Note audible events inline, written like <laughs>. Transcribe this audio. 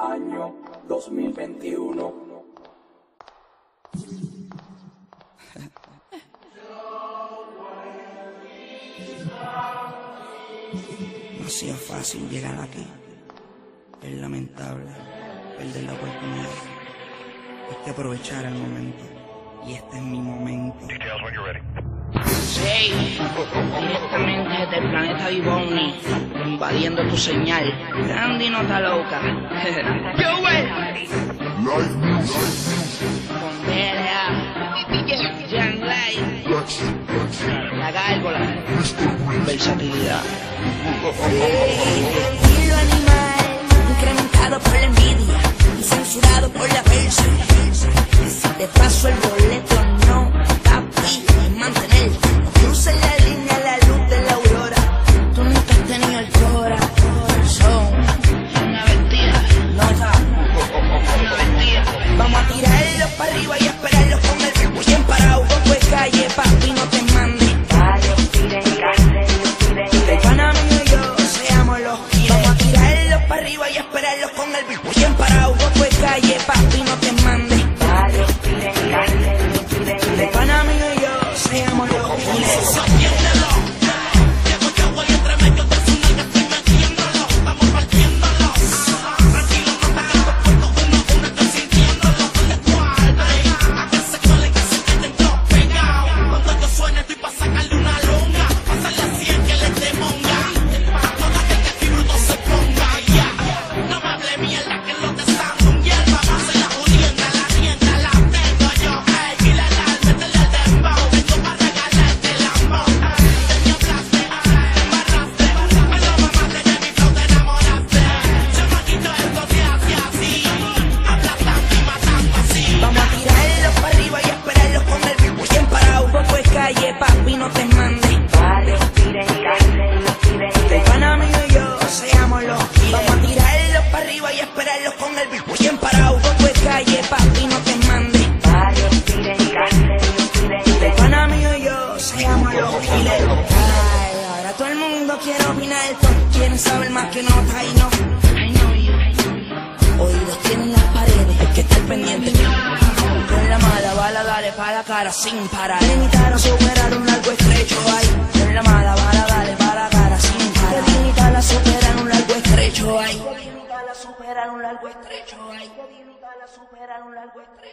Año 2021. No ha sido fácil llegar aquí. Es lamentable perder la oportunidad. Hay que aprovechar el momento. Y este es mi momento. Sí, directamente desde el planeta Vivoni, invadiendo tu señal. Andy no está loca. <laughs> Yo, güey. Con DLA, Jan Light, la gárgola, versatilidad. Estilo animal, incrementado por la envidia y censurado por la persa. Si te paso el boleto, quiere opinar. Todos quieren saber más que nota y no. Oídos tienen las paredes, que estar pendiente. Con la mala bala, dale pa' la cara sin parar. Limitar o superar un largo estrecho ahí. Con la mala bala, dale pa' la cara sin parar. Limitar a superar un largo estrecho ahí. Superar un largo estrecho ahí. Superar un largo estrecho.